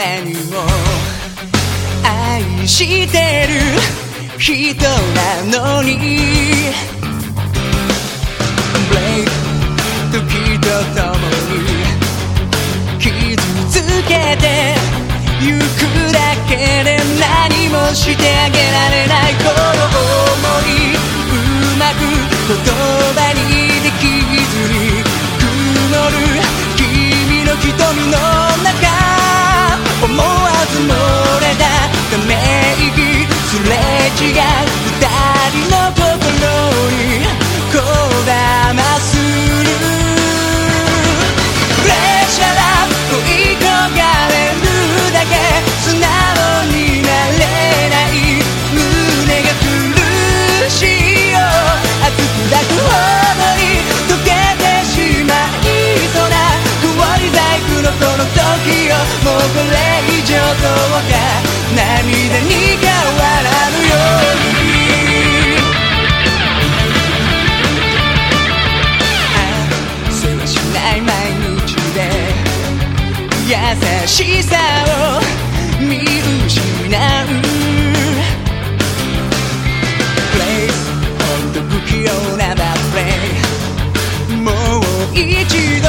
何愛してる人なのに。Break 時とともに傷つけてゆくだけで何もしてあげ優しさを見失う Play ほんと不器用なバプレイもう一度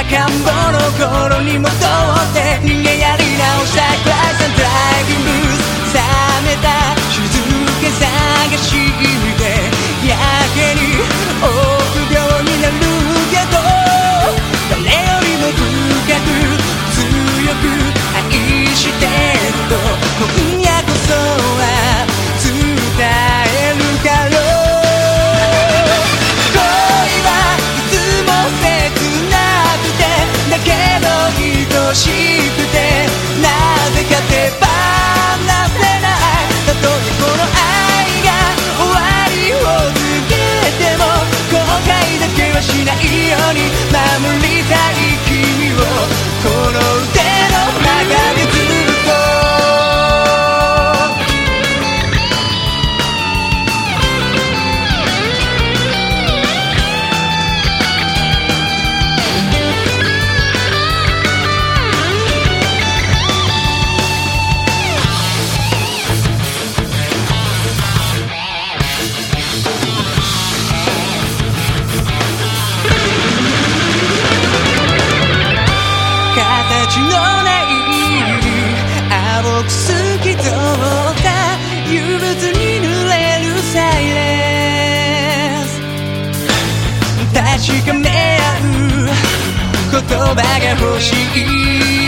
赤ん坊の頃に戻って逃げやり直したクライスドライビング。ース冷めた。静けさして she 確かめ合う言葉が欲しい。